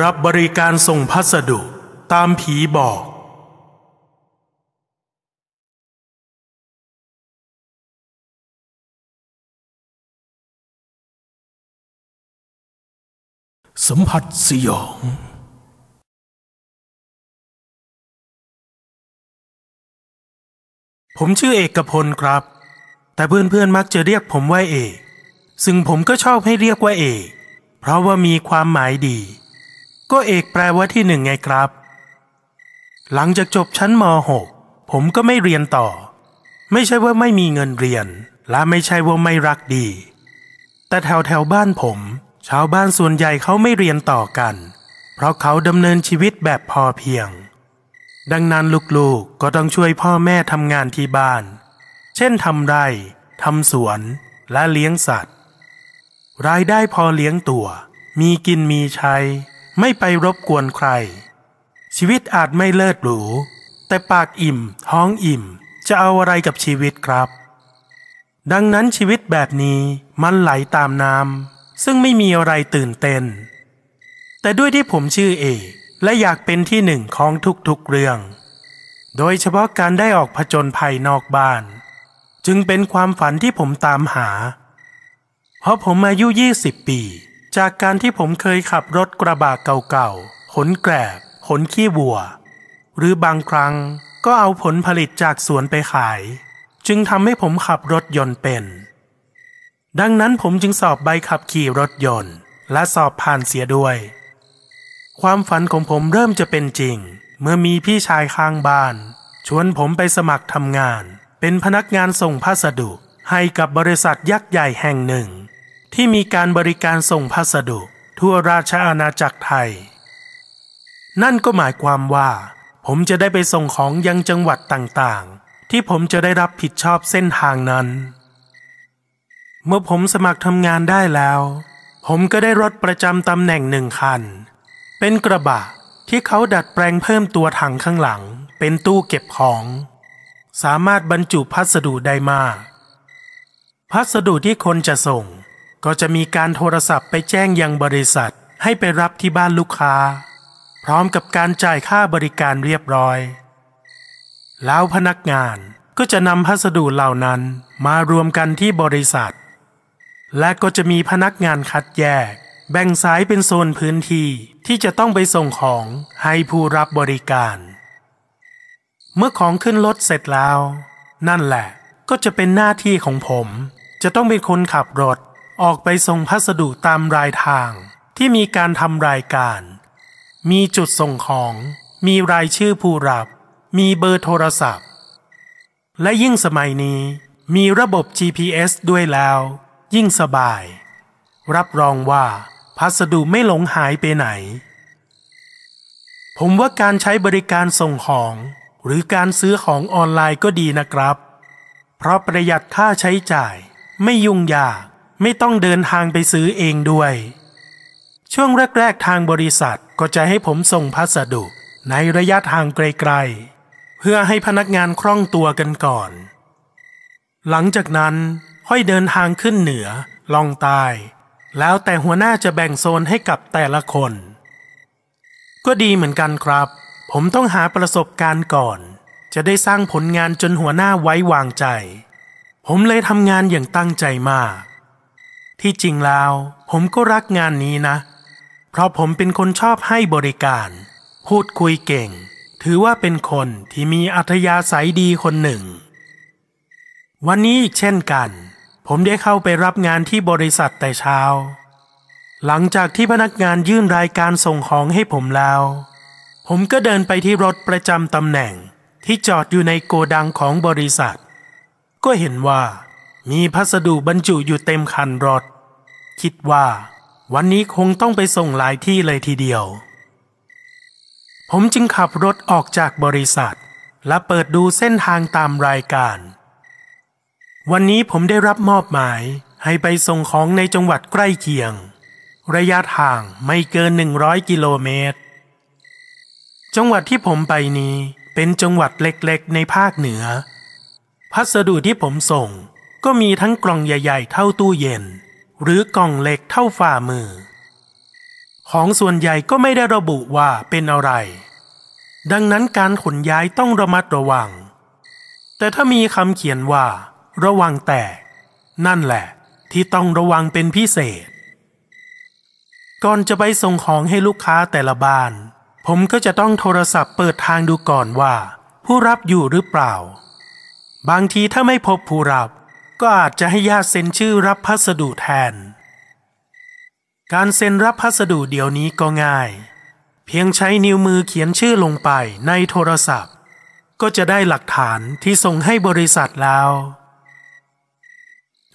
รับบริการส่งพัสดุตามผีบอก สัมผัสสยอง ผมชื่อเอกพลครับ แต่เพื่อนๆมักจะเรียกผมว่าเอก ซึ่งผมก็ชอบให้เรียกว่าเอก เพราะว่ามีความหมายดี ก็เอกแปลว่าที่หนึ่งไงครับ หลังจากจบชั้นม .6 ผมก็ไม่เรียนต่อ ไม่ใช่ว่าไม่มีเงินเรียน และไม่ใช่ว่าไม่รักดี แต่แถวแถวบ้านผม ชาวบ้านส่วนใหญ่เขาไม่เรียนต่อกัน เพราะเขาดำเนินชีวิตแบบพอเพียง ดังนั้นลูกๆก็ต้องช่วยพ่อแม่ทำงานที่บ้าน เช่นทำไร่ทำสวนและเลี้ยงสัตว์ รายได้พอเลี้ยงตัว มีกินมีใช้ ไม่ไปรบกวนใคร ชีวิตอาจไม่เลิศหรู แต่ปากอิ่ม ท้องอิ่ม จะเอาอะไรกับชีวิตครับ ดังนั้นชีวิตแบบนี้มันไหลตามน้ำซึ่งไม่มีอะไรตื่นเต้น แต่ด้วยที่ผมชื่อเอกและอยากเป็นที่หนึ่งของทุกๆเรื่อง โดยเฉพาะการได้ออกผจญภัยนอกบ้าน จึงเป็นความฝันที่ผมตามหา เพราะผมอายุ 20 ปี จากการที่ผมเคยขับรถกระบะเก่าๆ ขนแกรบขนขี้วัว หรือบางครั้งก็เอาผลผลิตจากสวนไปขาย จึงทำให้ผมขับรถยนต์เป็น ดังนั้นผมจึงสอบใบขับขี่รถยนต์ และสอบผ่านเสียด้วย ความฝันของผมเริ่มจะเป็นจริง เมื่อมีพี่ชายข้างบ้าน ชวนผมไปสมัครทำงาน เป็นพนักงานส่งพัสดุให้กับบริษัทยักษ์ใหญ่แห่งหนึ่ง ที่มีการบริการส่งพัสดุทั่วราชอาณาจักรไทย นั่นก็หมายความว่า ผมจะได้ไปส่งของยังจังหวัดต่างๆ ที่ผมจะได้รับผิดชอบเส้นทางนั้น เมื่อผมสมัครทำงานได้แล้ว ผมก็ได้รถประจำตำแหน่งหนึ่งคัน เป็นกระบะที่เขาดัดแปลงเพิ่มตัวถังข้างหลัง เป็นตู้เก็บของ สามารถบรรจุพัสดุได้มาก พัสดุที่คนจะส่ง ก็จะมีการโทรศัพท์ไปแจ้งยังบริษัทให้ไปรับที่บ้านลูกค้า พร้อมกับการจ่ายค่าบริการเรียบร้อย แล้วพนักงานก็จะนำพัสดุเหล่านั้นมารวมกันที่บริษัท และก็จะมีพนักงานคัดแยก แบ่งสายเป็นโซนพื้นที่ที่จะต้องไปส่งของให้ผู้รับบริการ เมื่อของขึ้นรถเสร็จแล้ว นั่นแหละก็จะเป็นหน้าที่ของผม จะต้องเป็นคนขับรถ ออกไปส่งพัสดุตามรายทางที่มีการทำรายการ มีจุดส่งของ มีรายชื่อผู้รับ มีเบอร์โทรศัพท์ และยิ่งสมัยนี้มีระบบ GPS ด้วยแล้ว ยิ่งสบาย รับรองว่าพัสดุไม่หลงหายไปไหน ผมว่าการใช้บริการส่งของ หรือการซื้อของออนไลน์ก็ดีนะครับ เพราะประหยัดค่าใช้จ่ายไม่ยุ่งยาก ไม่ต้องเดินทางไปซื้อเองด้วย ช่วงแรกๆทางบริษัทก็จะให้ผมส่งพัสดุในระยะทางไกลๆ เพื่อให้พนักงานคล่องตัวกันก่อน หลังจากนั้นค่อยเดินทางขึ้นเหนือลองใต้แล้วแต่หัวหน้าจะแบ่งโซนให้กับแต่ละคน ก็ดีเหมือนกันครับ ผมต้องหาประสบการณ์ก่อน จะได้สร้างผลงานจนหัวหน้าไว้วางใจ ผมเลยทำงานอย่างตั้งใจมาก ที่จริงแล้ว ผมก็รักงานนี้นะ เพราะผมเป็นคนชอบให้บริการ พูดคุยเก่ง ถือว่าเป็นคนที่มีอัธยาศัยดีคนหนึ่ง วันนี้อีกเช่นกัน ผมได้เข้าไปรับงานที่บริษัทแต่เช้า หลังจากที่พนักงานยื่นรายการส่งของให้ผมแล้ว ผมก็เดินไปที่รถประจำตำแหน่งที่จอดอยู่ในโกดังของบริษัท ก็เห็นว่า มีพัสดุบรรจุอยู่เต็มคันรถ คิดว่า วันนี้คงต้องไปส่งหลายที่เลยทีเดียว ผมจึงขับรถออกจากบริษัท และเปิดดูเส้นทางตามรายการ วันนี้ผมได้รับมอบหมายให้ไปส่งของในจังหวัดใกล้เคียง ระยะทางไม่เกิน 100 กิโลเมตร จังหวัดที่ผมไปนี้เป็นจังหวัดเล็กๆ ในภาคเหนือ พัสดุที่ผมส่ง ก็มีทั้งกล่องใหญ่ ๆ เท่าตู้เย็น หรือกล่องเล็กเท่าฝ่ามือขของส่วนใหญ่ก็ไม่ได้ระบุว่าเป็นอะไร ดังนั้นการขนย้ายต้องระมัดระวัง แต่ถ้ามีคำเขียนว่า ระวังแตก นั่นแหละ ที่ต้องระวังเป็นพิเศษ ก่อนจะไปส่งของให้ลูกค้าแต่ละบ้าน ผมก็จะต้องโทรศัพท์เปิดทางดูก่อนว่า ผู้รับอยู่หรือเปล่า บางทีถ้าไม่พบผู้รับ ก็อาจจะให้ญาติเซ็นชื่อรับพัสดุแทน การเซ็นรับพัสดุเดี๋ยวนี้ก็ง่าย เพียงใช้นิ้วมือเขียนชื่อลงไปในโทรศัพท์ ก็จะได้หลักฐานที่ส่งให้บริษัทแล้ว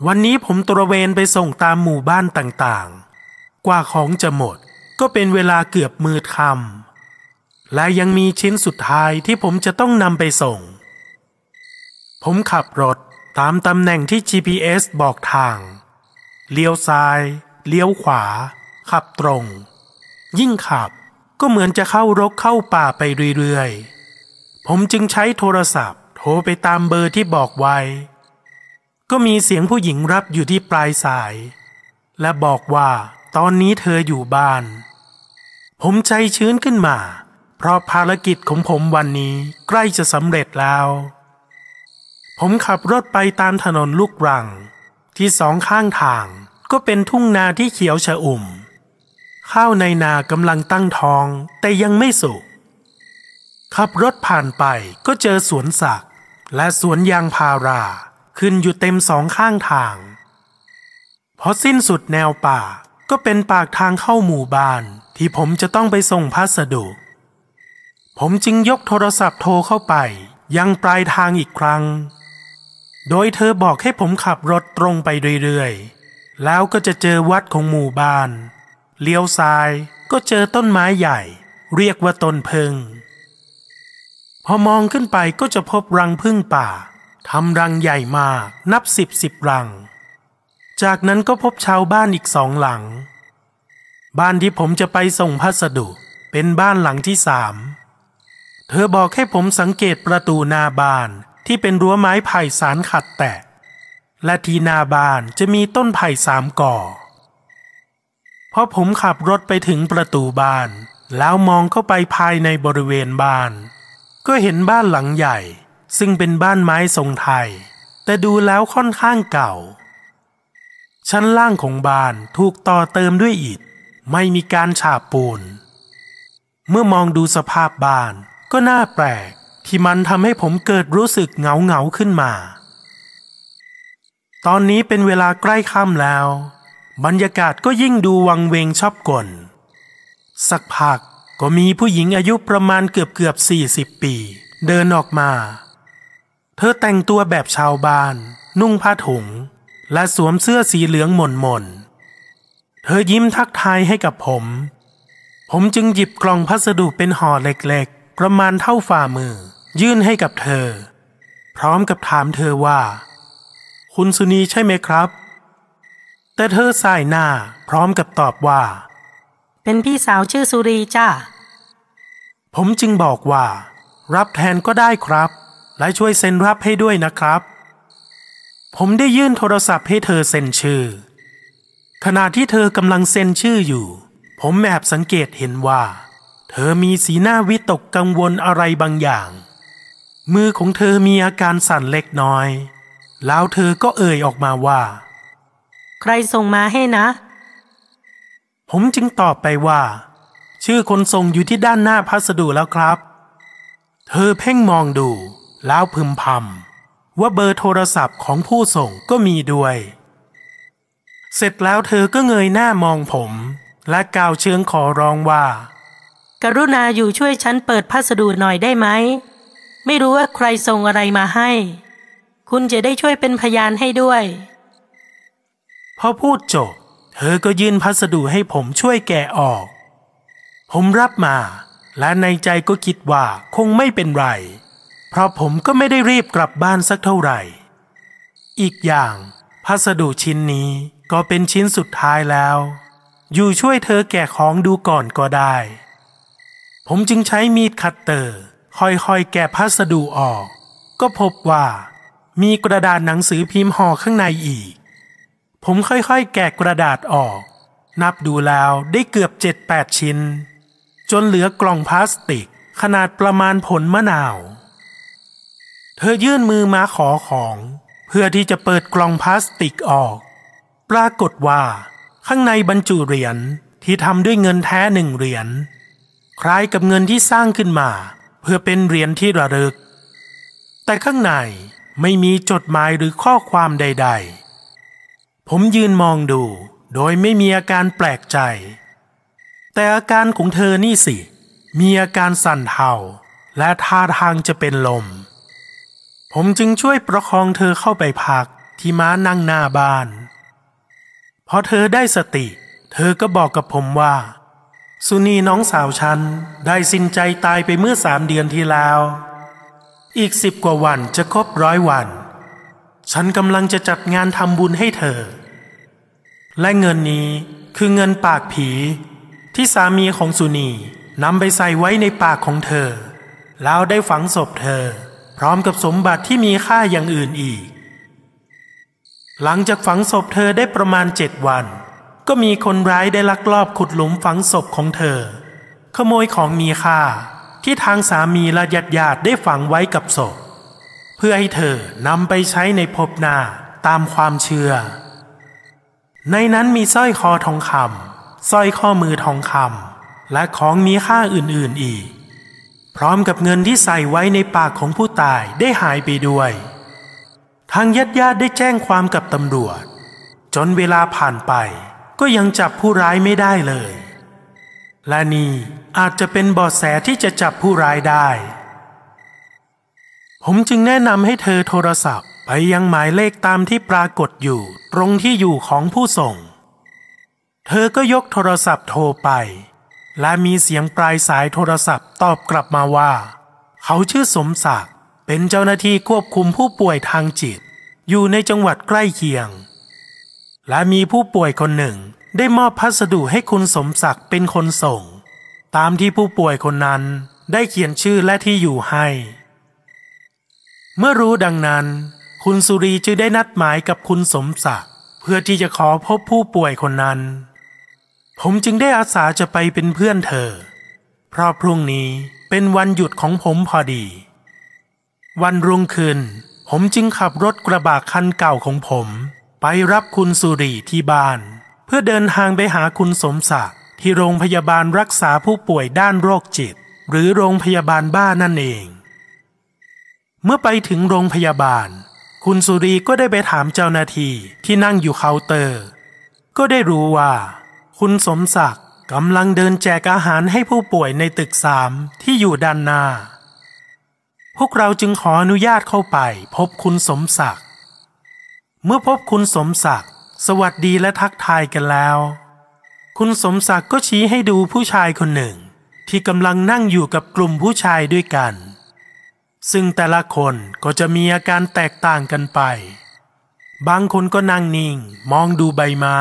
วันนี้ผมตระเวนไปส่งตามหมู่บ้านต่างๆ กว่าของจะหมดก็เป็นเวลาเกือบมืดค่ำและยังมีชิ้นสุดท้ายที่ผมจะต้องนำไปส่ง ผมขับรถ ตามตำแหน่งที่ GPS บอกทาง เลี้ยวซ้าย เลี้ยวขวา ขับตรง ยิ่งขับก็เหมือนจะเข้ารกเข้าป่าไปเรื่อยๆ ผมจึงใช้โทรศัพท์ โทรไปตามเบอร์ที่บอกไว้ ก็มีเสียงผู้หญิงรับอยู่ที่ปลายสาย และบอกว่าตอนนี้เธออยู่บ้าน ผมใจชื้นขึ้นมา เพราะภารกิจของผมวันนี้ใกล้จะสำเร็จแล้ว ผมขับรถไปตามถนนลูกรัง ที่สองข้างทางก็เป็นทุ่งนาที่เขียวชะอุ่ม ข้าวในนากำลังตั้งท้องแต่ยังไม่สุก ขับรถผ่านไปก็เจอสวนสักและสวนยางพาราขึ้นอยู่เต็มสองข้างทาง พอสิ้นสุดแนวป่าก็เป็นปากทางเข้าหมู่บ้านที่ผมจะต้องไปส่งพัสดุ ผมจึงยกโทรศัพท์โทรเข้าไป ยังปลายทางอีกครั้ง โดยเธอบอกให้ผมขับรถตรงไปเรื่อยๆ แล้วก็จะเจอวัดของหมู่บ้าน เลี้ยวซ้ายก็เจอต้นไม้ใหญ่ เรียกว่าต้นพึงพอมองขึ้นไปก็จะพบรังพึ่งป่าทำรังใหญ่มากนับสิบสิบรัง จากนั้นก็พบชาวบ้านอีกสองหลัง บ้านที่ผมจะไปส่งพัสดุเป็นบ้านหลังที่สาม เธอบอกให้ผมสังเกตประตูหน้าบ้าน ที่เป็นรั้วไม้ไผ่สารขัดแตกและที่หน้าบ้านจะมีต้นไผ่สามก่อพอผมขับรถไปถึงประตูบ้าน แล้วมองเข้าไปภายในบริเวณบ้าน ก็เห็นบ้านหลังใหญ่ ซึ่งเป็นบ้านไม้ทรงไทย แต่ดูแล้วค่อนข้างเก่า ชั้นล่างของบ้านถูกต่อเติมด้วยอิฐ ไม่มีการฉาบปูน เมื่อมองดูสภาพบ้านก็น่าแปลก ที่มันทำให้ผมเกิดรู้สึกเหงาเหงาขึ้นมา ตอนนี้เป็นเวลาใกล้ค่ำแล้ว บรรยากาศก็ยิ่งดูวังเวงชอบกล สักพักก็มีผู้หญิงอายุประมาณเกือบเกือบสี่สิบปี เดินออกมา เธอแต่งตัวแบบชาวบ้าน นุ่งผ้าถุง และสวมเสื้อสีเหลืองหม่นหม่นเธอยิ้มทักทายให้กับผม ผมจึงหยิบกล่องพัสดุเป็นห่อเล็กๆ ประมาณเท่าฝ่ามือ ยื่นให้กับเธอ พร้อมกับถามเธอว่า คุณสุนีใช่ไหมครับ แต่เธอสายหน้าพร้อมกับตอบว่า เป็นพี่สาวชื่อสุรีจ้าผมจึงบอกว่า รับแทนก็ได้ครับ และช่วยเซ็นรับให้ด้วยนะครับ ผมได้ยื่นโทรศัพท์ให้เธอเซ็นชื่อ ขณะที่เธอกำลังเซ็นชื่ออยู่ ผมแอบสังเกตเห็นว่า เธอมีสีหน้าวิตกกังวลอะไรบางอย่าง มือของเธอมีอาการสั่นเล็กน้อย แล้วเธอก็เอ่ยออกมาว่า ใครส่งมาให้นะ ผมจึงตอบไปว่า ชื่อคนส่งอยู่ที่ด้านหน้าพัสดุแล้วครับ เธอเพ่งมองดู แล้วพึมพำว่าเบอร์โทรศัพท์ของผู้ส่งก็มีด้วย เสร็จแล้วเธอก็เงยหน้ามองผม และกล่าวเชิงขอร้องว่า กรุณาอยู่ช่วยฉันเปิดพัสดุหน่อยได้ไหม ไม่รู้ว่าใครส่งอะไรมาให้ คุณจะได้ช่วยเป็นพยานให้ด้วย พอพูดจบ เธอก็ยื่นพัสดุให้ผมช่วยแกะออก ผมรับมา และในใจก็คิดว่าคงไม่เป็นไร เพราะผมก็ไม่ได้รีบกลับบ้านสักเท่าไหร่ อีกอย่าง พัสดุชิ้นนี้ก็เป็นชิ้นสุดท้ายแล้ว อยู่ช่วยเธอแกะของดูก่อนก็ได้ ผมจึงใช้มีดคัตเตอร์ ค่อยๆแกะพัสดุออก ก็พบว่า มีกระดาษหนังสือพิมพ์ห่อข้างในอีก ผมค่อยๆ แกะกระดาษออก นับดูแล้วได้เกือบเจ็ดแปดชิ้น จนเหลือกล่องพลาสติกขนาดประมาณผลมะนาว เธอยื่นมือมาขอของ เพื่อที่จะเปิดกล่องพลาสติกออก ปรากฏว่า ข้างในบรรจุเหรียญที่ทำด้วยเงินแท้หนึ่งเหรียญคล้ายกับเงินที่สร้างขึ้นมา พื่อเป็นเหรียญที่ระลึก แต่ข้างในไม่มีจดหมายหรือข้อความใด ๆ ผมยืนมองดูโดยไม่มีอาการแปลกใจ แต่อาการของเธอนี่สิ มีอาการสั่นเทาและท่าทางจะเป็นลม ผมจึงช่วยประคองเธอเข้าไปพักที่ม้านั่งหน้าบ้าน พอเธอได้สติ เธอก็บอกกับผมว่า สุนีน้องสาวฉันได้สิ้นใจตายไปเมื่อสามเดือนที่แล้ว อีกสิบกว่าวันจะครบร้อยวัน ฉันกำลังจะจัดงานทำบุญให้เธอ และเงินนี้คือเงินปากผี ที่สามีของสุนีนำไปใส่ไว้ในปากของเธอ แล้วได้ฝังศพเธอ พร้อมกับสมบัติที่มีค่าอย่างอื่นอีก หลังจากฝังศพเธอได้ประมาณเจ็ดวัน ก็มีคนร้ายได้ลักลอบขุดหลุมฝังศพของเธอ ขโมยของมีค่าที่ทางสามีและญาติญาติได้ฝังไว้กับศพ เพื่อให้เธอนำไปใช้ในภพหน้าตามความเชื่อ ในนั้นมีสร้อยคอทองคำสร้อยข้อมือทองคำและของมีค่าอื่นๆอีก พร้อมกับเงินที่ใส่ไว้ในปากของผู้ตายได้หายไปด้วย ทางญาติญาติได้แจ้งความกับตำรวจ จนเวลาผ่านไป ก็ยังจับผู้ร้ายไม่ได้เลย และนี่อาจจะเป็นเบาะแสที่จะจับผู้ร้ายได้ ผมจึงแนะนำให้เธอโทรศัพท์ไปยังหมายเลขตามที่ปรากฏอยู่ตรงที่อยู่ของผู้ส่ง เธอก็ยกโทรศัพท์โทรไป และมีเสียงปลายสายโทรศัพท์ตอบกลับมาว่า เขาชื่อสมศักดิ์เป็นเจ้าหน้าที่ควบคุมผู้ป่วยทางจิต อยู่ในจังหวัดใกล้เคียง และมีผู้ป่วยคนหนึ่งได้มอบพัสดุให้คุณสมศักดิ์เป็นคนส่ง ตามที่ผู้ป่วยคนนั้นได้เขียนชื่อและที่อยู่ให้ เมื่อรู้ดังนั้น คุณสุรีจึงได้นัดหมายกับคุณสมศักดิ์เพื่อที่จะขอพบผู้ป่วยคนนั้น ผมจึงได้อาสาจะไปเป็นเพื่อนเธอ เพราะพรุ่งนี้เป็นวันหยุดของผมพอดี วันรุ่งขึ้น ผมจึงขับรถกระบะคันเก่าของผม รับคุณสุรีที่บ้าน เพื่อเดินทางไปหาคุณสมศักดิ์ที่โรงพยาบาลรักษาผู้ป่วยด้านโรคจิต หรือโรงพยาบาลบ้านั่นเอง เมื่อไปถึงโรงพยาบาล คุณสุรีก็ได้ไปถามเจ้าหน้าที่ที่นั่งอยู่เคาน์เตอร์ ก็ได้รู้ว่า คุณสมศักดิ์กำลังเดินแจกอาหารให้ผู้ป่วยในตึกสามที่อยู่ด้านหน้า พวกเราจึงขออนุญาตเข้าไปพบคุณสมศักดิ์ เมื่อพบคุณสมศักดิ์สวัสดีและทักทายกันแล้ว คุณสมศักดิ์ก็ชี้ให้ดูผู้ชายคนหนึ่ง ที่กำลังนั่งอยู่กับกลุ่มผู้ชายด้วยกัน ซึ่งแต่ละคนก็จะมีอาการแตกต่างกันไป บางคนก็นั่งนิ่ง มองดูใบไม้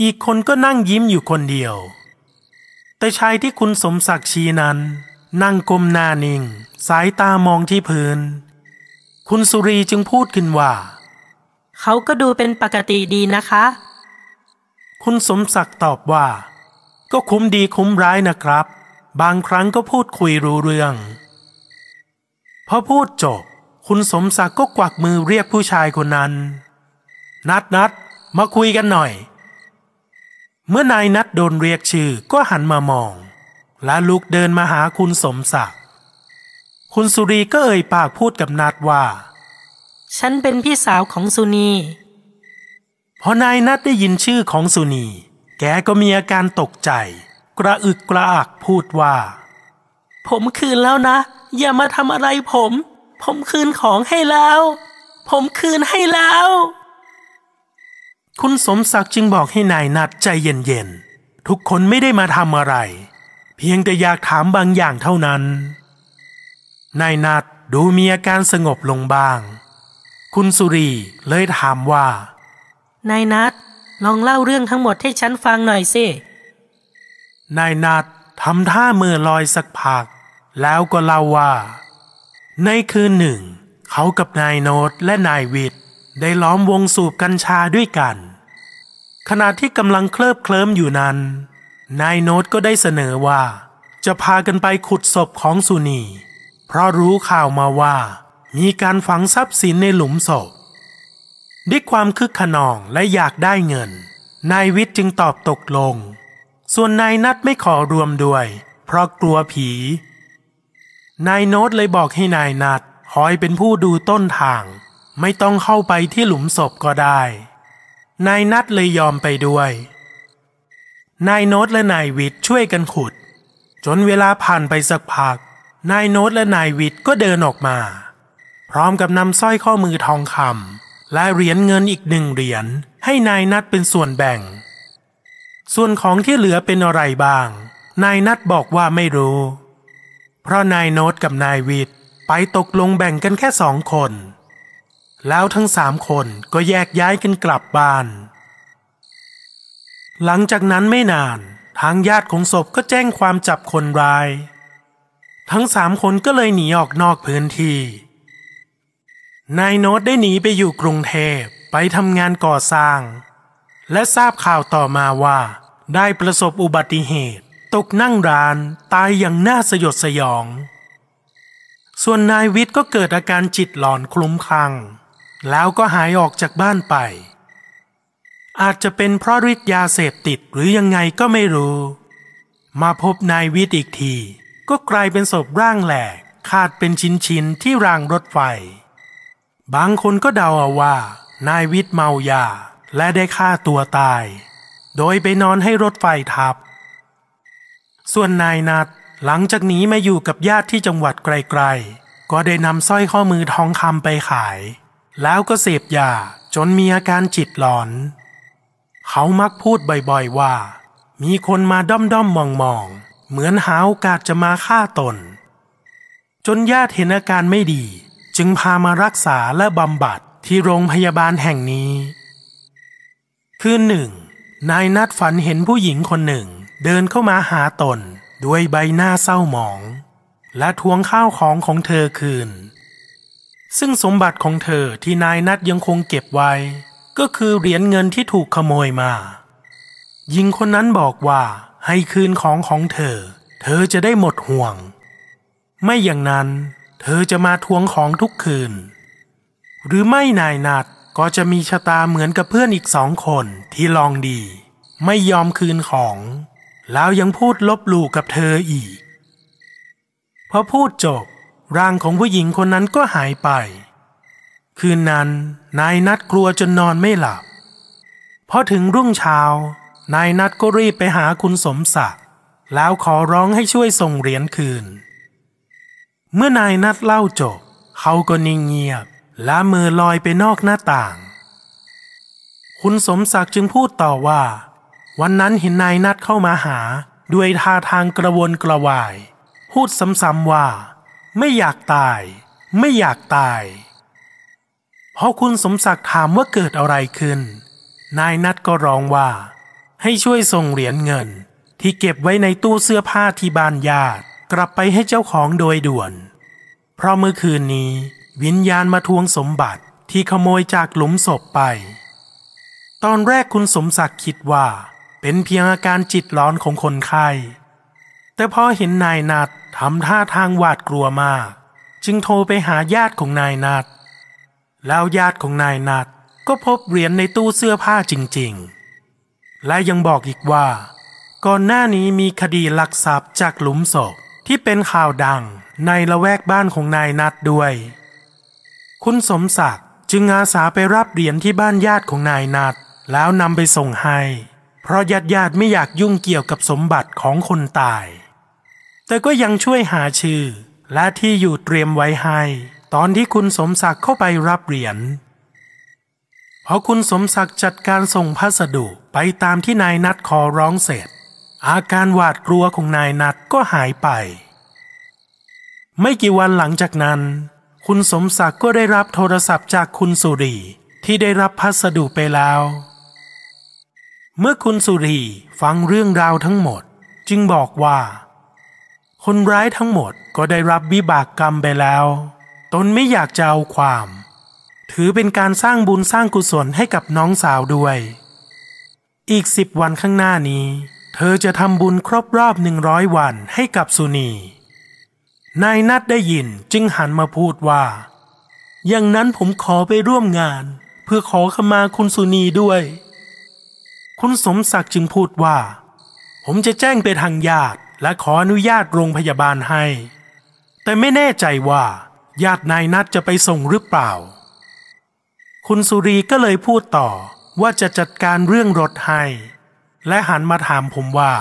อีกคนก็นั่งยิ้มอยู่คนเดียว แต่ชายที่คุณสมศักดิ์ชี้นั้น นั่งก้มหน้านิ่ง สายตามองที่พื้น คุณสุรีจึงพูดขึ้นว่า เขาก็ดูเป็นปกติดีนะคะ คุณสมศักดิ์ตอบว่า ก็คุ้มดีคุ้มร้ายนะครับ บางครั้งก็พูดคุยรู้เรื่อง พอพูดจบ คุณสมศักดิ์ก็กวักมือเรียกผู้ชายคนนั้น นัดนัดมาคุยกันหน่อย เมื่อนายนัดโดนเรียกชื่อก็หันมามอง และลุกเดินมาหาคุณสมศักดิ์คุณสุรีก็เอ่ยปากพูดกับนัดว่า ฉันเป็นพี่สาวของสุนีพอนายนัดได้ยินชื่อของสุนี แกก็มีอาการตกใจ กระอึกกระอักพูดว่า ผมคืนแล้วนะ อย่ามาทำอะไรผม ผมคืนของให้แล้ว ผมคืนให้แล้ว คุณสมศักดิ์จึงบอกให้นายนัดใจเย็นๆ ทุกคนไม่ได้มาทำอะไร เพียงแต่อยากถามบางอย่างเท่านั้น นายนัดดูมีอาการสงบลงบ้าง คุณสุรีเลยถามว่า นายนัดลองเล่าเรื่องทั้งหมดให้ฉันฟังหน่อยสิ นายนัดทำท่ามือลอยสักพัก แล้วก็เล่าว่า ในคืนหนึ่ง เขากับนายโนตและนายวิทย์ได้ล้อมวงสูบกัญชาด้วยกัน ขณะที่กำลังเคลิบเคลิ้มอยู่นั้น นายโน้ตก็ได้เสนอว่า จะพากันไปขุดศพของสุนี เพราะรู้ข่าวมาว่า มีการฝังทรัพย์สินในหลุมศพ ด้วยความคึกขนองและอยากได้เงิน นายวิทย์จึงตอบตกลง ส่วนนายนัดไม่ขอรวมด้วย เพราะกลัวผี นายโน้ตเลยบอกให้นายนัดคอยเป็นผู้ดูต้นทาง ไม่ต้องเข้าไปที่หลุมศพก็ได้ นายนัดเลยยอมไปด้วย นายโน้ตและนายวิทย์ช่วยกันขุด จนเวลาผ่านไปสักพัก นายโน้ตและนายวิทย์ก็เดินออกมา พร้อมกับนำสร้อยข้อมือทองคำและเหรียญเงินอีกหนึ่งเหรียญให้นายนัดเป็นส่วนแบ่ง ส่วนของที่เหลือเป็นอะไรบ้าง นายนัดบอกว่าไม่รู้ เพราะนายโน้ตกับนายวิทย์ไปตกลงแบ่งกันแค่สองคน แล้วทั้งสามคนก็แยกย้ายกันกลับบ้าน หลังจากนั้นไม่นานทางญาติของศพก็แจ้งความจับคนร้าย ทั้งสามคนก็เลยหนีออกนอกพื้นที่ นายโน้ตได้หนีไปอยู่กรุงเทพไปทำงานก่อสร้าง และทราบข่าวต่อมาว่า ได้ประสบอุบัติเหตุ ตกนั่งร้านตายอย่างน่าสยดสยอง ส่วนนายวิทย์ก็เกิดอาการจิตหลอนคลุ้มคลั่ง แล้วก็หายออกจากบ้านไป อาจจะเป็นเพราะฤทธิ์ยาเสพติดหรือยังไงก็ไม่รู้ มาพบนายวิทย์อีกที ก็กลายเป็นศพร่างแหลกขาดเป็นชิ้นๆที่รางรถไฟ บางคนก็เดาเอาว่า นายวิทย์เมายา และได้ฆ่าตัวตาย โดยไปนอนให้รถไฟทับ ส่วนนายนัดหลังจากนี้มาอยู่กับญาติที่จังหวัดไกลๆ ก็ได้นำสร้อยข้อมือทองคำไปขาย แล้วก็เสพยาจนมีอาการจิตหลอน เขามักพูดบ่อยๆว่า มีคนมาด้อมด้อมมองมองๆ เหมือนหาโอกาสจะมาฆ่าตน จนญาติเห็นอาการไม่ดี จึงพามารักษาและบำบัดที่โรงพยาบาลแห่งนี้ คืนหนึ่งนายนัดฝันเห็นผู้หญิงคนหนึ่ง เดินเข้ามาหาตนด้วยใบหน้าเศร้าหมอง และทวงข้าวของของเธอคืน ซึ่งสมบัติของเธอที่นายนัดยังคงเก็บไว้ ก็คือเหรียญเงินที่ถูกขโมยมา หญิงคนนั้นบอกว่าให้คืนของของเธอ เธอจะได้หมดห่วง ไม่อย่างนั้น เธอจะมาทวงของทุกคืน หรือไม่นายนัดก็จะมีชะตาเหมือนกับเพื่อนอีกสองคนที่ลองดี ไม่ยอมคืนของ แล้วยังพูดลบหลู่กับเธออีกพอพูดจบ ร่างของผู้หญิงคนนั้นก็หายไป คืนนั้น นายนัดกลัวจนนอนไม่หลับพอถึงรุ่งเช้า นายนัดก็รีบไปหาคุณสมศักดิ์แล้วขอร้องให้ช่วยส่งเหรียญคืน เมื่อนายนัดเล่าจบ เขาก็นิ่งเงียบ และมือลอยไปนอกหน้าต่าง คุณสมศักดิ์จึงพูดต่อว่า วันนั้นเห็นนายนัดเข้ามาหา ด้วยท่าทางกระวนกระวาย พูดซ้ำๆว่า ไม่อยากตาย ไม่อยากตายพอคุณสมศักดิ์ถามว่าเกิดอะไรขึ้น นายนัดก็ร้องว่า ให้ช่วยส่งเหรียญเงิน ที่เก็บไว้ในตู้เสื้อผ้าที่บ้านญาติ กลับไปให้เจ้าของโดยด่วน เพราะเมื่อคืนนี้ วิญญาณมาทวงสมบัติที่ขโมยจากหลุมศพไป ตอนแรกคุณสมศักดิ์คิดว่า เป็นเพียงอาการจิตร้อนของคนไข้ แต่พอเห็นนายนัดทำท่าทางหวาดกลัวมาก จึงโทรไปหาญาติของนายนัดแล้วญาติของนายนัดก็พบเหรียญในตู้เสื้อผ้าจริงๆ และยังบอกอีกว่า ก่อนหน้านี้มีคดีลักทรัพย์จากหลุมศพที่เป็นข่าวดัง ในละแวกบ้านของนายนัดด้วย คุณสมศักดิ์จึงอาสาไปรับเหรียญที่บ้านญาติของนายนัดแล้วนำไปส่งให้ เพราะญาติญาติไม่อยากยุ่งเกี่ยวกับสมบัติของคนตาย แต่ก็ยังช่วยหาชื่อ และที่อยู่เตรียมไว้ให้ ตอนที่คุณสมศักดิ์เข้าไปรับเหรียญพอคุณสมศักดิ์จัดการส่งพัสดุไปตามที่นายนัดขอร้องเสร็จ อาการหวาดกลัวของนายนัดก็หายไป ไม่กี่วันหลังจากนั้น คุณสมศักดิ์ก็ได้รับโทรศัพท์จากคุณสุรีที่ได้รับพัสดุไปแล้ว เมื่อคุณสุรีฟังเรื่องราวทั้งหมด จึงบอกว่า คนร้ายทั้งหมดก็ได้รับวิบากกรรมไปแล้ว ตนไม่อยากจะเอาความ ถือเป็นการสร้างบุญสร้างกุศลให้กับน้องสาวด้วย อีกสิบวันข้างหน้านี้ เธอจะทำบุญครบรอบหนึ่งร้อยวันให้กับสุนี นายนัดได้ยินจึงหันมาพูดว่า อย่างนั้นผมขอไปร่วมงาน เพื่อขอขมาคุณสุนีด้วย คุณสมศักดิ์จึงพูดว่า ผมจะแจ้งไปทางญาติและขออนุญาตโรงพยาบาลให้ แต่ไม่แน่ใจว่า ญาตินายนัดจะไปส่งหรือเปล่า คุณสุรีก็เลยพูดต่อว่าจะจัดการเรื่องรถให้ และหันมาถามผมว่า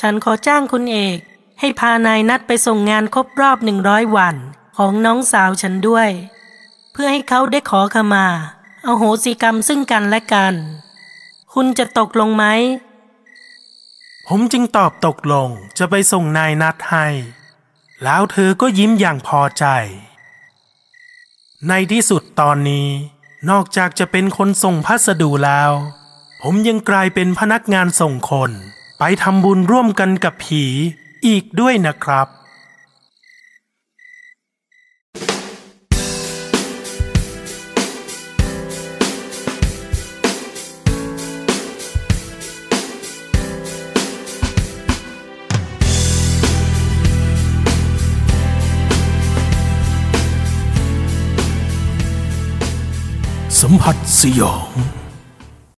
ฉันขอจ้างคุณเอก ให้พานายนัดไปส่งงานครบรอบหนึ่งร้อยวันของน้องสาวฉันด้วย เพื่อให้เขาได้ขอขมาเอาโหสิกรรมซึ่งกันและกัน คุณจะตกลงไหม ผมจึงตอบตกลงจะไปส่งนายนัดให้ แล้วเธอก็ยิ้มอย่างพอใจ ในที่สุดตอนนี้ นอกจากจะเป็นคนส่งพัสดุแล้ว ผมยังกลายเป็นพนักงานส่งคน ไปทำบุญร่วมกันกับผี อีกด้วยนะครับสัมผัสสยอง